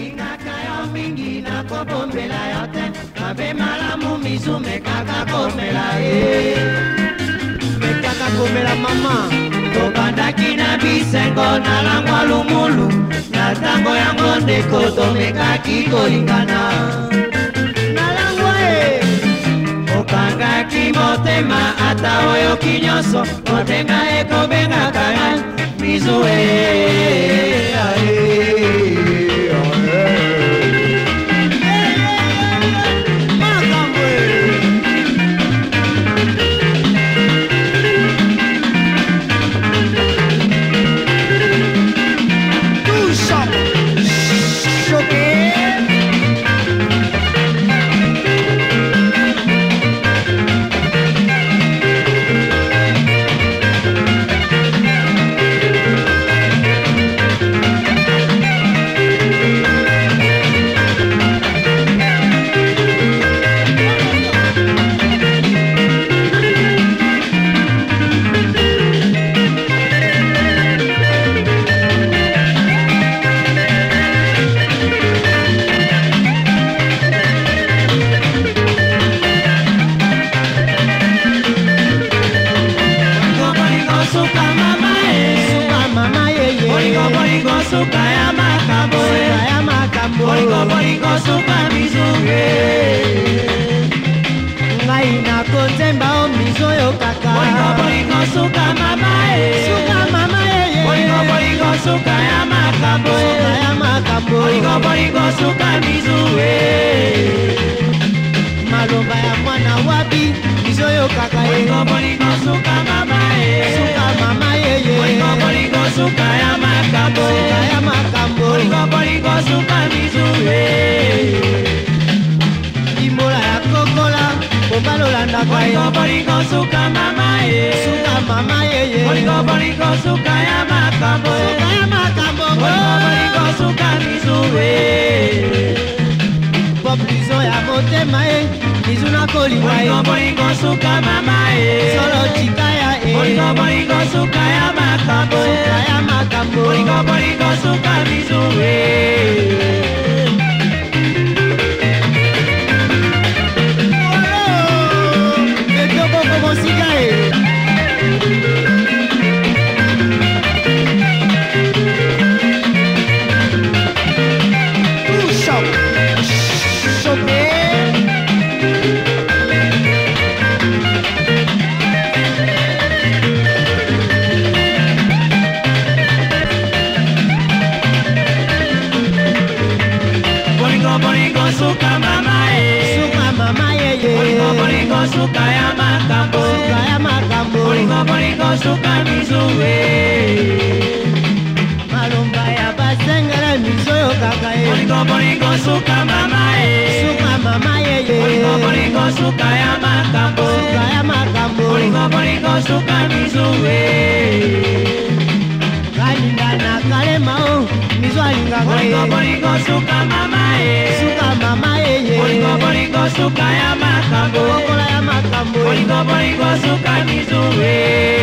nalingaka yo mingi nakobombela yo te mabe malamu mizume kaka komela ye me kaka komela mama tobandaki na bisengo na langwa lumulu na ntango yango ndeko tomekaki kolingana na langwa e okangaki motema ata oyoki nyonso motenga ekobengaka mizu e, e, e, e, e, e, e. kosuka mizu e eh. maloba ya mwana wapi mizoyokaka yekobolikosuka mama e suka mama yeyekobolikosuka ya makambo ya makambo kobolikosuka mizu e eh. imola ya kokola kobalolangaka yekobolikosuka mama e suka mama yeyekobolikosuka ya makambo ya makambo kobolikosuka mizu e eh. motema e mizu nakolinga e. bolingo suka mama e solo tikaya e bolingo bolingo suka ya makambo e. suka ya makambo bolingo bolingo suka mizu e Mosika e shuka ya makambo shuka ya makambo molingo molingo shuka mizuwe malomba ya basengela mizo yo kaka ye molingo molingo shuka mama ye shuka mama ye Bolingo bolingo molingo shuka ya makambo shuka ya makambo molingo molingo shuka mizuwe kalinda na kalema o mizo alinga ko ye molingo mama ye shuka mama ye ye molingo molingo ya makambo Bolingo, bolingo, suka mizue